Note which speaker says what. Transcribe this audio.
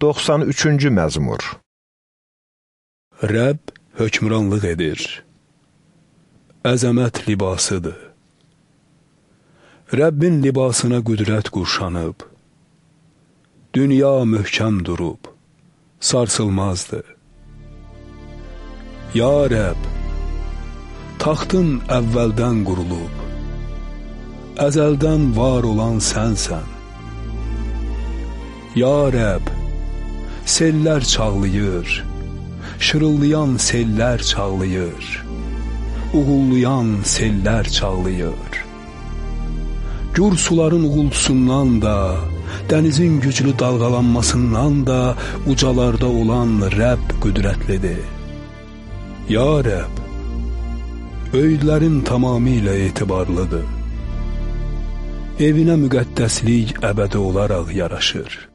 Speaker 1: 93-cü məzmur
Speaker 2: Rəbb hökmranlıq edir. Əzəmət libasıdır. Rəbbin libasına qüdrət qurşanıb. Dünya möhkəm durub, sarsılmazdır. Ya Rəbb, taxtın əvvəldən qurulub, əzəldən var olan sənsən. Ya Rəbb, sellər çağlayır, şırıldayan sellər çağlayır, uğullayan sellər çağlayır. Gür suların uğultusundan da, dənizin güclü dalğalanmasından da ucalarda olan Rəbb qüdrətlidir. Ya Rəbb, öyüdlərin tamamilə etibarlıdır. Evinə müqəddəslik əbədi olaraq yaraşır.